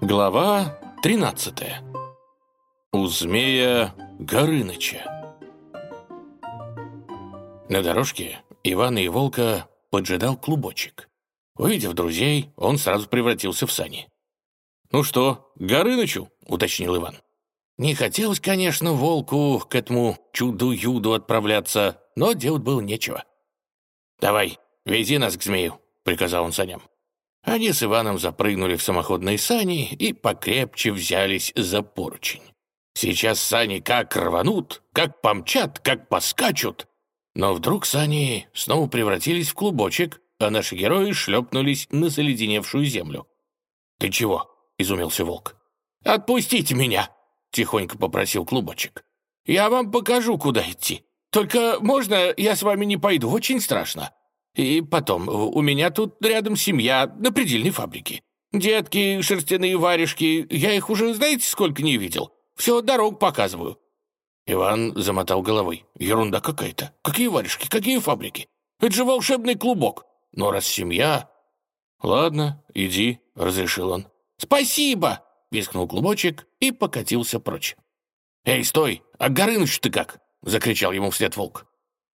Глава 13. У змея Горыныча. На дорожке Ивана и Волка поджидал клубочек. Увидев друзей, он сразу превратился в сани. «Ну что, Горынычу?» — уточнил Иван. Не хотелось, конечно, Волку к этому чуду-юду отправляться, но делать было нечего. «Давай, вези нас к змею», — приказал он саням. Они с Иваном запрыгнули в самоходные сани и покрепче взялись за поручень. Сейчас сани как рванут, как помчат, как поскачут. Но вдруг сани снова превратились в клубочек, а наши герои шлепнулись на заледеневшую землю. «Ты чего?» — изумился волк. «Отпустите меня!» — тихонько попросил клубочек. «Я вам покажу, куда идти. Только можно я с вами не пойду? Очень страшно. И потом, у меня тут рядом семья на предельной фабрике. Детки, шерстяные варежки, я их уже знаете сколько не видел? Все дорог показываю». Иван замотал головой. «Ерунда какая-то. Какие варежки, какие фабрики? Это же волшебный клубок. Но раз семья...» «Ладно, иди», — разрешил он. «Спасибо!» — вискнул клубочек и покатился прочь. «Эй, стой! А Горыныч ты как?» — закричал ему вслед волк.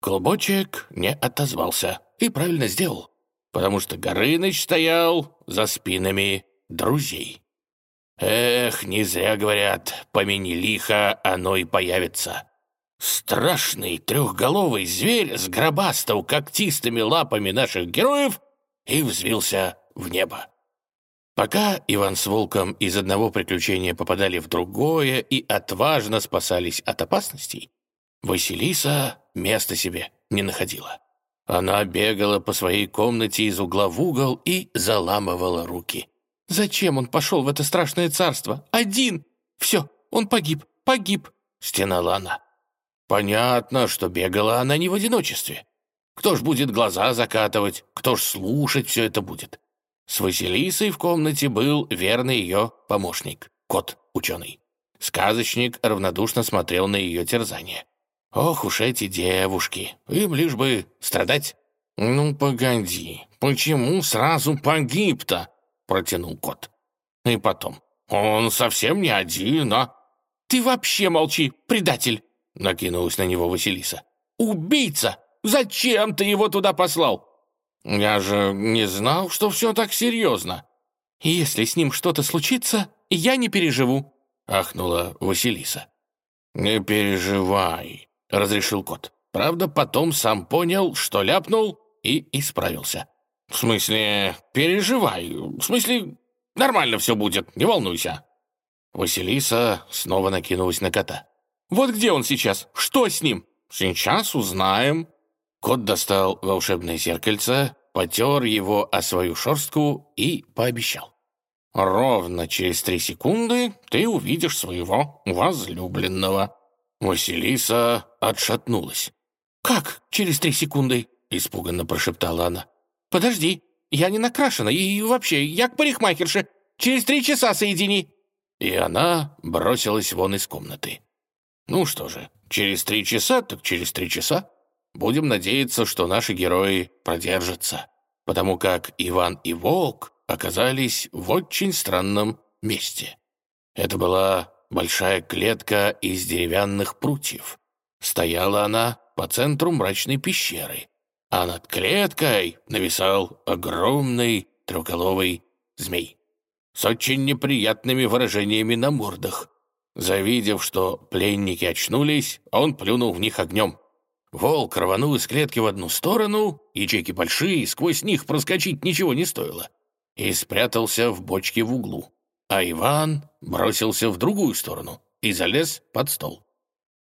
Клубочек не отозвался и правильно сделал, потому что Горыныч стоял за спинами друзей. Эх, не зря говорят, помяни лихо, оно и появится. Страшный трехголовый зверь сгробастал когтистыми лапами наших героев и взвился в небо. Пока Иван с Волком из одного приключения попадали в другое и отважно спасались от опасностей, Василиса места себе не находила. Она бегала по своей комнате из угла в угол и заламывала руки. «Зачем он пошел в это страшное царство? Один! Все, он погиб, погиб!» — стенала она. Понятно, что бегала она не в одиночестве. Кто ж будет глаза закатывать, кто ж слушать все это будет? С Василисой в комнате был верный ее помощник, кот-ученый. Сказочник равнодушно смотрел на ее терзание. «Ох уж эти девушки, им лишь бы страдать». «Ну, погоди, почему сразу погиб-то?» — протянул кот. «И потом, он совсем не один, а...» «Ты вообще молчи, предатель!» — накинулась на него Василиса. «Убийца! Зачем ты его туда послал?» «Я же не знал, что все так серьезно». «Если с ним что-то случится, я не переживу», — ахнула Василиса. «Не переживай», — разрешил кот. Правда, потом сам понял, что ляпнул, и исправился. «В смысле, переживай. В смысле, нормально все будет, не волнуйся». Василиса снова накинулась на кота. «Вот где он сейчас? Что с ним?» «Сейчас узнаем», Кот достал волшебное зеркальце, потер его о свою шерстку и пообещал. «Ровно через три секунды ты увидишь своего возлюбленного». Василиса отшатнулась. «Как через три секунды?» — испуганно прошептала она. «Подожди, я не накрашена, и вообще, я к парикмахерше. Через три часа соедини!» И она бросилась вон из комнаты. «Ну что же, через три часа, так через три часа. Будем надеяться, что наши герои продержатся, потому как Иван и Волк оказались в очень странном месте. Это была большая клетка из деревянных прутьев. Стояла она по центру мрачной пещеры, а над клеткой нависал огромный трехголовый змей с очень неприятными выражениями на мордах. Завидев, что пленники очнулись, он плюнул в них огнем. Волк рванул из клетки в одну сторону, ячейки большие, сквозь них проскочить ничего не стоило, и спрятался в бочке в углу. А Иван бросился в другую сторону и залез под стол.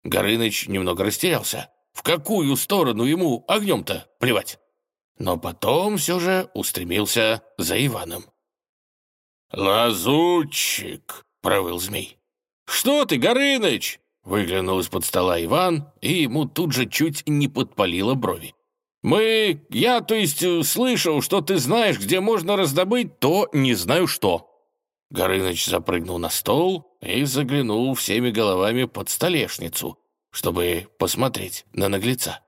Горыныч немного растерялся. В какую сторону ему огнем-то плевать? Но потом все же устремился за Иваном. «Лазутчик!» — провыл змей. «Что ты, Горыныч?» Выглянул из-под стола Иван, и ему тут же чуть не подпалило брови. «Мы... Я, то есть, э, слышал, что ты знаешь, где можно раздобыть то не знаю что». Горыныч запрыгнул на стол и заглянул всеми головами под столешницу, чтобы посмотреть на наглеца.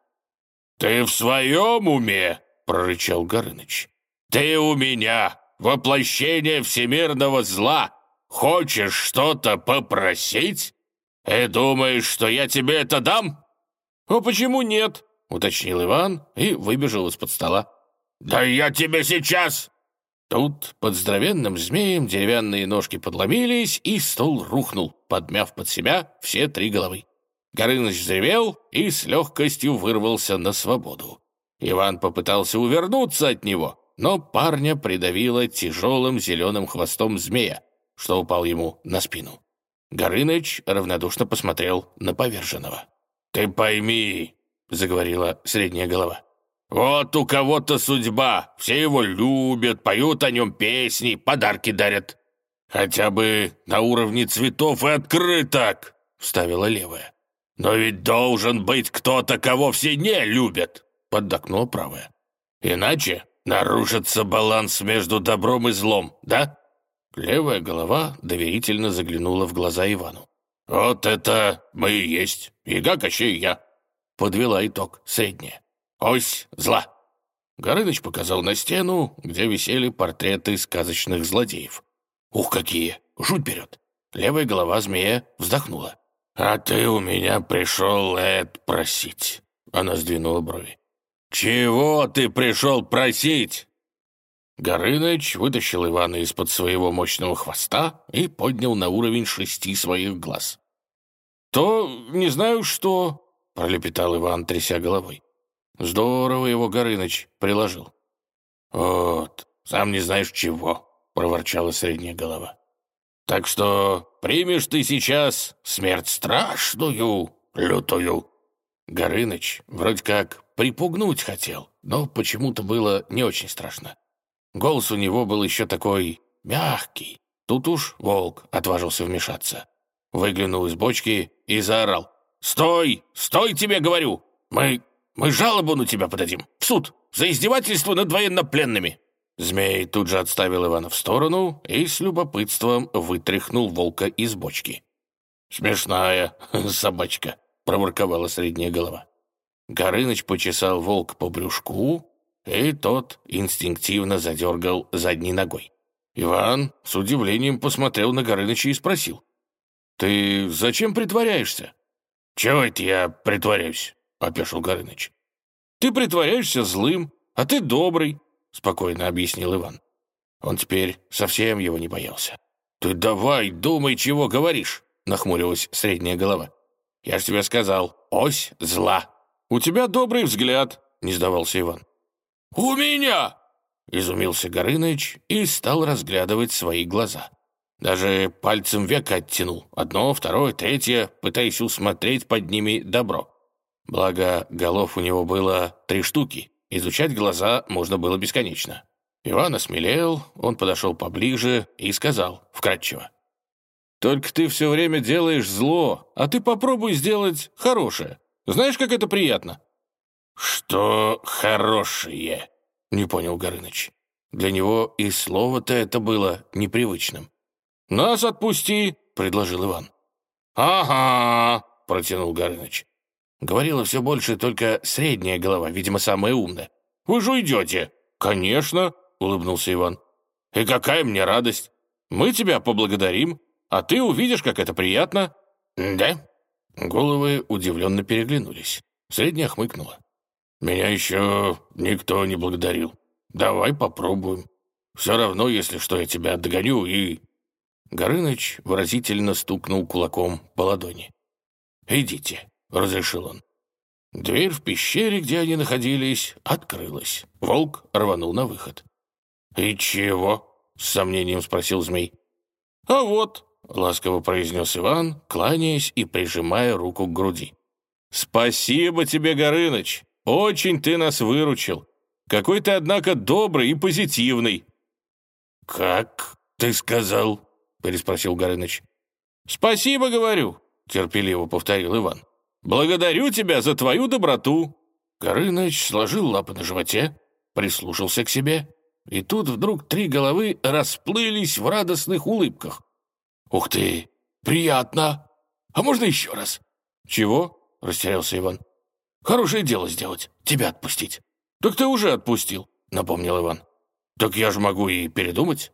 «Ты в своем уме?» — прорычал Горыныч. «Ты у меня воплощение всемирного зла, хочешь что-то попросить? И думаешь, что я тебе это дам?» «А почему нет?» — уточнил Иван и выбежал из-под стола. «Да я тебе сейчас!» Тут под здоровенным змеем деревянные ножки подломились, и стол рухнул, подмяв под себя все три головы. Горыныч взревел и с легкостью вырвался на свободу. Иван попытался увернуться от него, но парня придавило тяжелым зеленым хвостом змея, что упал ему на спину. Горыныч равнодушно посмотрел на поверженного. «Ты пойми», — заговорила средняя голова, «вот у кого-то судьба, все его любят, поют о нем песни, подарки дарят. Хотя бы на уровне цветов и открыток», — вставила левая. «Но ведь должен быть кто-то, кого все не любят», — поддакнула правая. «Иначе нарушится баланс между добром и злом, да?» Левая голова доверительно заглянула в глаза Ивану. «Вот это мы и есть, Ига Кощей я», — подвела итог средняя. «Ось зла». Горыныч показал на стену, где висели портреты сказочных злодеев. «Ух, какие! Жуть берет!» Левая голова змея вздохнула. «А ты у меня пришел, Эд, просить!» Она сдвинула брови. «Чего ты пришел просить?» Горыныч вытащил Ивана из-под своего мощного хвоста и поднял на уровень шести своих глаз. «То не знаю что», — пролепетал Иван, тряся головой. «Здорово его Горыныч приложил». «Вот, сам не знаешь чего», — проворчала средняя голова. «Так что примешь ты сейчас смерть страшную, лютую». Горыныч вроде как припугнуть хотел, но почему-то было не очень страшно. Голос у него был еще такой мягкий. Тут уж волк отважился вмешаться. Выглянул из бочки и заорал. «Стой! Стой, тебе говорю! Мы... мы жалобу на тебя подадим! В суд! За издевательство над военнопленными!» Змей тут же отставил Ивана в сторону и с любопытством вытряхнул волка из бочки. «Смешная собачка», — проворковала средняя голова. Горыныч почесал волк по брюшку, и тот инстинктивно задергал задней ногой. Иван с удивлением посмотрел на Горыныча и спросил. «Ты зачем притворяешься?» «Чего это я притворяюсь?» — опешил Горыныч. «Ты притворяешься злым, а ты добрый», — спокойно объяснил Иван. Он теперь совсем его не боялся. «Ты давай, думай, чего говоришь», — нахмурилась средняя голова. «Я ж тебе сказал, ось зла». «У тебя добрый взгляд», — не сдавался Иван. «У меня!» — изумился Горыныч и стал разглядывать свои глаза. Даже пальцем века оттянул. Одно, второе, третье, пытаясь усмотреть под ними добро. Благо, голов у него было три штуки. Изучать глаза можно было бесконечно. Иван осмелел, он подошел поближе и сказал вкратчиво. «Только ты все время делаешь зло, а ты попробуй сделать хорошее. Знаешь, как это приятно?» «Что хорошее?» — не понял Горыныч. Для него и слово-то это было непривычным. «Нас отпусти!» — предложил Иван. «Ага!» — протянул Горыныч. Говорила все больше только средняя голова, видимо, самая умная. «Вы же уйдете!» «Конечно!» — улыбнулся Иван. «И какая мне радость! Мы тебя поблагодарим, а ты увидишь, как это приятно!» «Да?» Головы удивленно переглянулись. Средняя хмыкнула. Меня еще никто не благодарил. Давай попробуем. Все равно, если что, я тебя догоню и...» Горыныч выразительно стукнул кулаком по ладони. «Идите», — разрешил он. Дверь в пещере, где они находились, открылась. Волк рванул на выход. «И чего?» — с сомнением спросил змей. «А вот», — ласково произнес Иван, кланяясь и прижимая руку к груди. «Спасибо тебе, Горыныч! Очень ты нас выручил. Какой ты, однако, добрый и позитивный». «Как ты сказал?» — переспросил Горыныч. «Спасибо, говорю», — терпеливо повторил Иван. «Благодарю тебя за твою доброту». Горыныч сложил лапы на животе, прислушался к себе, и тут вдруг три головы расплылись в радостных улыбках. «Ух ты! Приятно! А можно еще раз?» «Чего?» — растерялся Иван. Хорошее дело сделать, тебя отпустить». «Так ты уже отпустил», — напомнил Иван. «Так я же могу и передумать».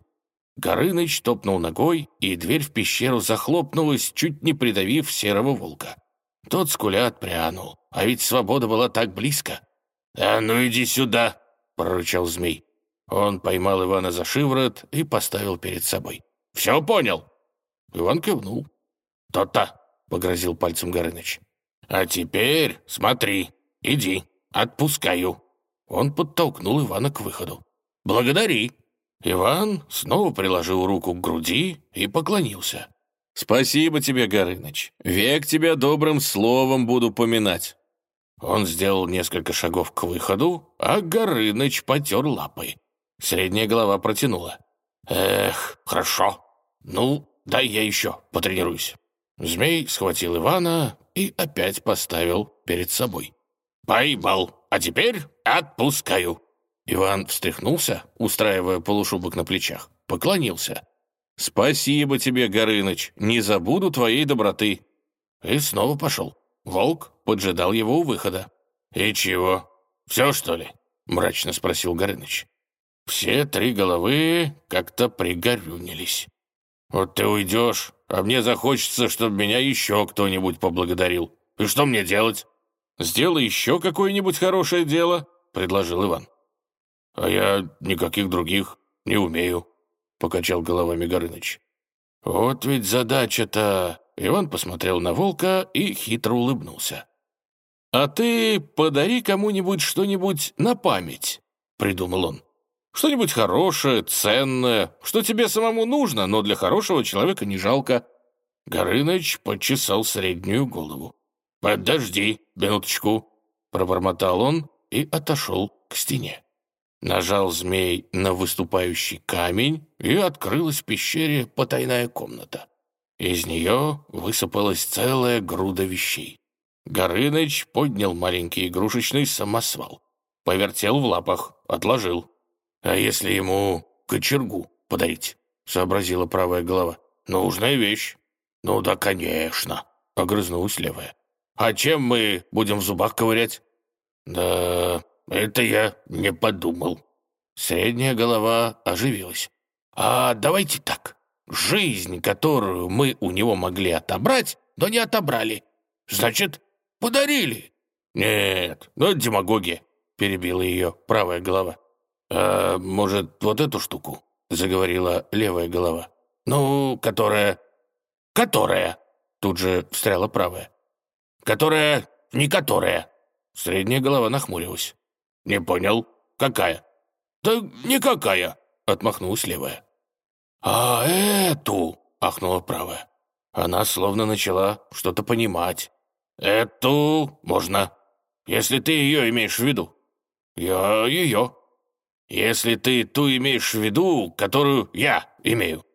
Горыныч топнул ногой, и дверь в пещеру захлопнулась, чуть не придавив серого волка. Тот скуля отпрянул, а ведь свобода была так близко. «А ну иди сюда!» — прорычал змей. Он поймал Ивана за шиворот и поставил перед собой. «Все понял?» Иван кивнул. «То-то!» — погрозил пальцем Горыныч. «А теперь смотри, иди, отпускаю». Он подтолкнул Ивана к выходу. «Благодари!» Иван снова приложил руку к груди и поклонился. «Спасибо тебе, Горыныч. Век тебя добрым словом буду поминать». Он сделал несколько шагов к выходу, а Горыныч потер лапой. Средняя голова протянула. «Эх, хорошо. Ну, дай я еще потренируюсь». Змей схватил Ивана и опять поставил перед собой. «Поймал, а теперь отпускаю». Иван встряхнулся, устраивая полушубок на плечах, поклонился. «Спасибо тебе, Горыныч, не забуду твоей доброты». И снова пошел. Волк поджидал его у выхода. «И чего? Все, что ли?» — мрачно спросил Горыныч. Все три головы как-то пригорюнились. «Вот ты уйдешь, а мне захочется, чтобы меня еще кто-нибудь поблагодарил. И что мне делать?» «Сделай еще какое-нибудь хорошее дело», — предложил Иван. «А я никаких других не умею», — покачал головами Горыныч. «Вот ведь задача-то...» Иван посмотрел на волка и хитро улыбнулся. «А ты подари кому-нибудь что-нибудь на память», — придумал он. «Что-нибудь хорошее, ценное, что тебе самому нужно, но для хорошего человека не жалко». Горыныч почесал среднюю голову. «Подожди минуточку», — пробормотал он и отошел к стене. Нажал змей на выступающий камень, и открылась в пещере потайная комната. Из нее высыпалась целая груда вещей. Горыныч поднял маленький игрушечный самосвал. Повертел в лапах, отложил. «А если ему кочергу подарить?» — сообразила правая голова. «Нужная вещь». «Ну да, конечно», — огрызнулась левая. «А чем мы будем в зубах ковырять?» «Да, это я не подумал». Средняя голова оживилась. «А давайте так жизнь, которую мы у него могли отобрать, но не отобрали. Значит, подарили. Нет, ну это демагогия, перебила ее правая голова. А может, вот эту штуку? Заговорила левая голова. Ну, которая... Которая? Тут же встряла правая. Которая... Не которая. Средняя голова нахмурилась. «Не понял. Какая?» «Да никакая», — отмахнулась левая. «А эту!» — ахнула правая. Она словно начала что-то понимать. «Эту можно, если ты ее имеешь в виду». «Я ее». «Если ты ту имеешь в виду, которую я имею».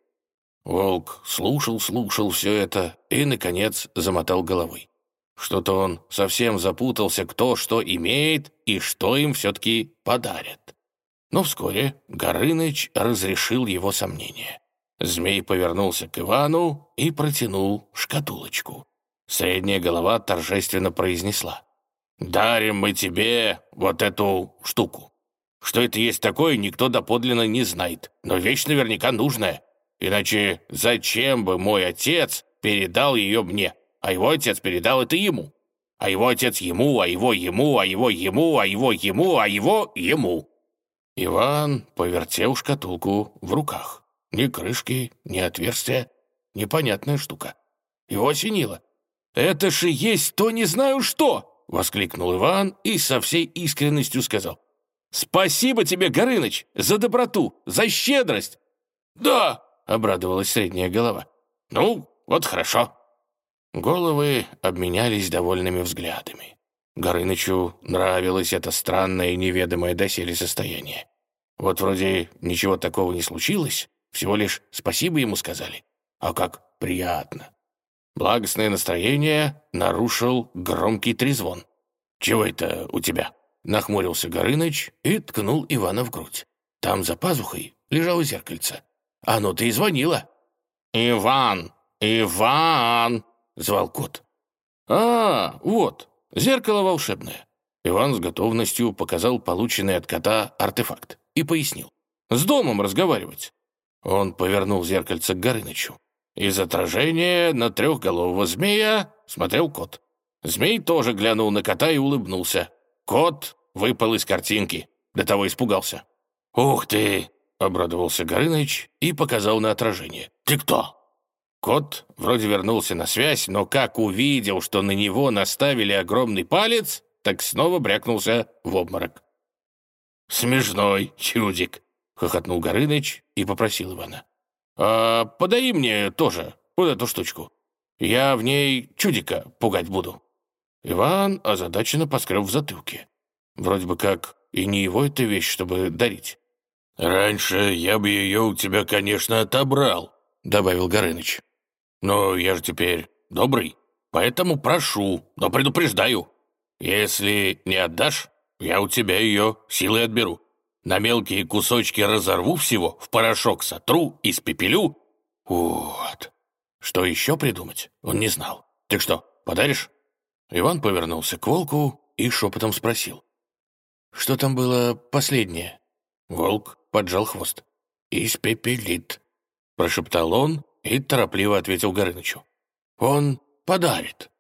Волк слушал, слушал все это и, наконец, замотал головой. Что-то он совсем запутался, кто что имеет и что им все-таки подарят. Но вскоре Горыныч разрешил его сомнения. Змей повернулся к Ивану и протянул шкатулочку. Средняя голова торжественно произнесла. «Дарим мы тебе вот эту штуку. Что это есть такое, никто доподлинно не знает, но вещь наверняка нужная. Иначе зачем бы мой отец передал ее мне, а его отец передал это ему? А его отец ему, а его ему, а его ему, а его ему, а его ему». Иван повертел шкатулку в руках. Ни крышки, ни отверстия. Непонятная штука. Его осенило. «Это же есть то не знаю что!» — воскликнул Иван и со всей искренностью сказал. «Спасибо тебе, Горыныч, за доброту, за щедрость!» «Да!» — обрадовалась средняя голова. «Ну, вот хорошо». Головы обменялись довольными взглядами. Горынычу нравилось это странное и неведомое доселе состояние. Вот вроде ничего такого не случилось, всего лишь спасибо ему сказали. А как приятно. Благостное настроение нарушил громкий трезвон. «Чего это у тебя?» Нахмурился Горыныч и ткнул Ивана в грудь. Там за пазухой лежало зеркальце. Оно ты и звонило. «Иван! Иван!» — звал кот. «А, вот, Зеркало волшебное. Иван с готовностью показал полученный от кота артефакт и пояснил. С домом разговаривать. Он повернул зеркальце к Горынычу. Из отражения на трехголового змея смотрел кот. Змей тоже глянул на кота и улыбнулся. Кот выпал из картинки. До того испугался. «Ух ты!» — обрадовался Горыныч и показал на отражение. «Ты кто?» Кот вроде вернулся на связь, но как увидел, что на него наставили огромный палец, так снова брякнулся в обморок. «Смешной чудик!» — хохотнул Горыныч и попросил Ивана. «А подай мне тоже вот эту штучку. Я в ней чудика пугать буду». Иван озадаченно поскреб в затылке. Вроде бы как и не его эта вещь, чтобы дарить. «Раньше я бы ее у тебя, конечно, отобрал», — добавил Горыныч. «Но я же теперь добрый, поэтому прошу, но предупреждаю. Если не отдашь, я у тебя ее силой отберу. На мелкие кусочки разорву всего, в порошок сотру, испепелю. Вот. Что еще придумать, он не знал. Ты что, подаришь?» Иван повернулся к волку и шепотом спросил. «Что там было последнее?» Волк поджал хвост. «Испепелит», — прошептал он и торопливо ответил Горынычу. «Он подарит».